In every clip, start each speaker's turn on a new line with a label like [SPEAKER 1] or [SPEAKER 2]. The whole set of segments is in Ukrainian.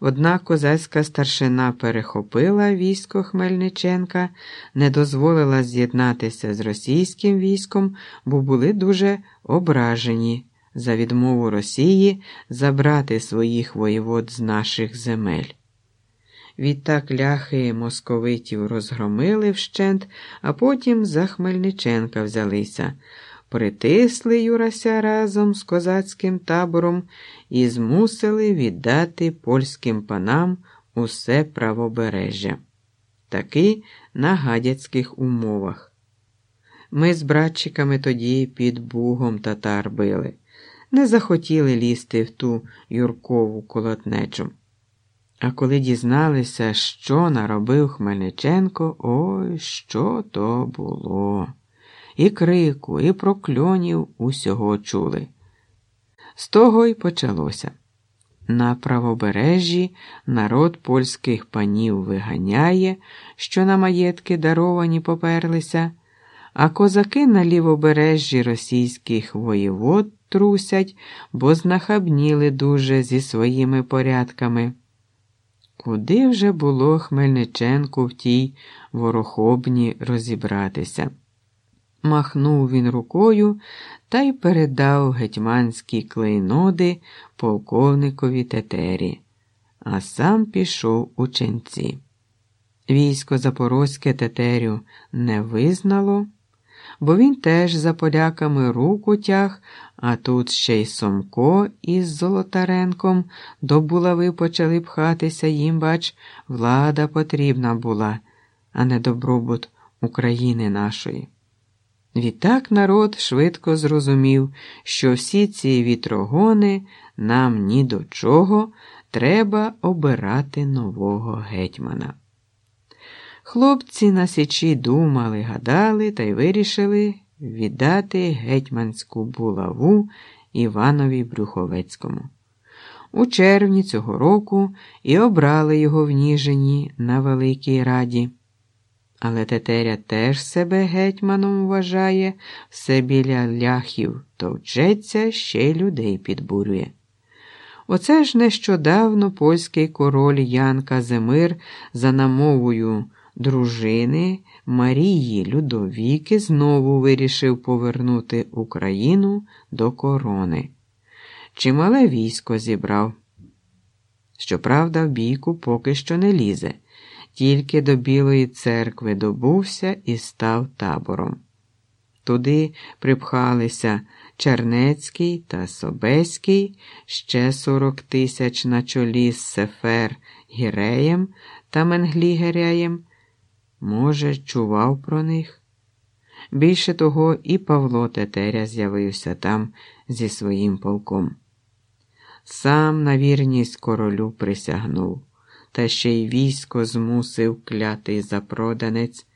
[SPEAKER 1] Однак козацька старшина перехопила військо Хмельниченка, не дозволила з'єднатися з російським військом, бо були дуже ображені за відмову Росії забрати своїх воєвод з наших земель. Відтак ляхи московитів розгромили вщент, а потім за Хмельниченка взялися, притисли Юрася разом з козацьким табором і змусили віддати польським панам усе правобережжя. Таки на гадяцьких умовах. Ми з братчиками тоді під бугом татар били, не захотіли лізти в ту Юркову колотнечу. А коли дізналися, що наробив Хмельниченко, ой, що то було. І крику, і прокльонів усього чули. З того й почалося. На правобережжі народ польських панів виганяє, що на маєтки даровані поперлися, а козаки на лівобережжі російських воєвод трусять, бо знахабніли дуже зі своїми порядками. Куди вже було Хмельниченку в тій ворохобні розібратися? Махнув він рукою та й передав гетьманські клейноди полковникові тетері, а сам пішов у ченці. Військо Запорозьке тетерю не визнало, бо він теж за поляками руку тяг, а тут ще й Сомко із Золотаренком до булави почали пхатися їм, бач, влада потрібна була, а не добробут України нашої. Відтак народ швидко зрозумів, що всі ці вітрогони нам ні до чого треба обирати нового гетьмана. Хлопці на січі думали, гадали та й вирішили віддати гетьманську булаву Іванові Брюховецькому. У червні цього року і обрали його в Ніжині на Великій Раді. Але Тетеря теж себе гетьманом вважає, все біля ляхів товчеться, ще й людей підбурює. Оце ж нещодавно польський король Ян Казимир за намовою дружини Марії Людовіки знову вирішив повернути Україну до корони. Чимале військо зібрав. Щоправда, в бійку поки що не лізе, тільки до Білої церкви добувся і став табором. Туди припхалися Чернецький та Собеський, ще сорок тисяч на чолі з Сефер Гіреєм та Менглігеряєм. Може, чував про них? Більше того, і Павло Тетеря з'явився там зі своїм полком. Сам на вірність королю присягнув, та ще й військо змусив клятий запроданець.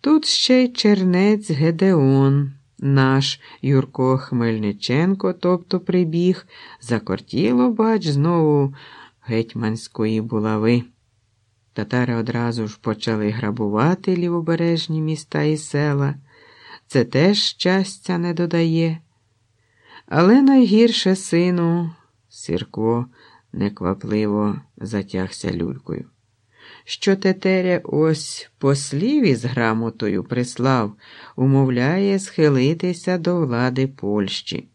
[SPEAKER 1] Тут ще й чернець Гедеон, наш Юрко Хмельниченко, тобто прибіг, закортіло, бач, знову гетьманської булави. Татари одразу ж почали грабувати лівобережні міста і села. Це теж щастя не додає. Але найгірше сину, Сірко неквапливо затягся люлькою. Що Тетеря ось послів із грамотою прислав, умовляє схилитися до влади Польщі.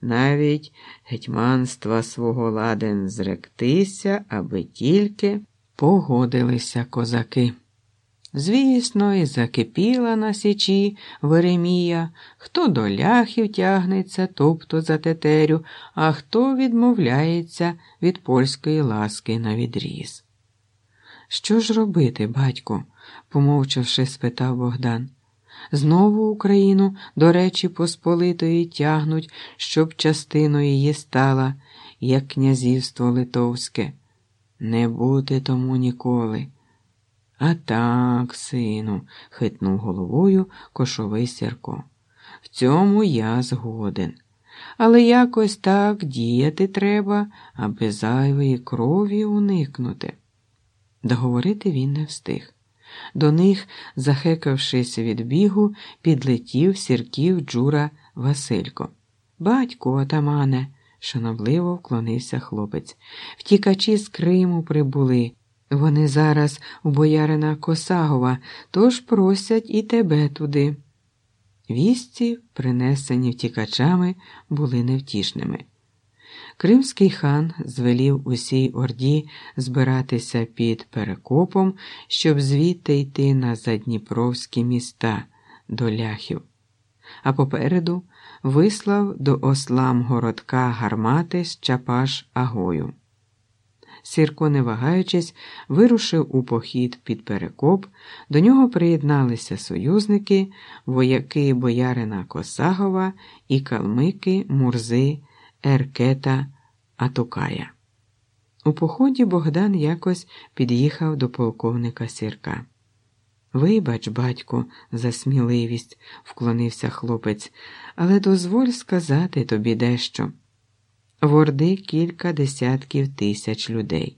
[SPEAKER 1] Навіть гетьманства свого ладен зректися, аби тільки. Погодилися козаки. Звісно, і закипіла на січі Веремія, хто до ляхів тягнеться, тобто за тетерю, а хто відмовляється від польської ласки на відріз. Що ж робити, батько? помовчавши, спитав Богдан. Знову Україну, до речі, Посполитої тягнуть, щоб частиною її стала, як князівство Литовське. Не бути тому ніколи. А так, сину, хитнув головою кошовий Сірко. В цьому я згоден. Але якось так діяти треба, аби зайвої крові уникнути. Договорити він не встиг. До них, захекавшись від бігу, підлетів сірків Джура Василько. Батько, отамане, шанобливо вклонився хлопець. Втікачі з Криму прибули. Вони зараз у боярина Косагова, тож просять і тебе туди. Вісті, принесені втікачами, були невтішними. Кримський хан звелів усій орді збиратися під перекопом, щоб звідти йти на задніпровські міста до ляхів, а попереду вислав до ослам городка гармати з Чапаш Агою. Сірко, не вагаючись, вирушив у похід під перекоп, до нього приєдналися союзники, вояки боярина Косагова і калмики Мурзи, Еркета, Атукая. У поході Богдан якось під'їхав до полковника Сірка. Вибач, батьку, за сміливість, вклонився хлопець, але дозволь сказати тобі дещо. В Орди кілька десятків тисяч людей.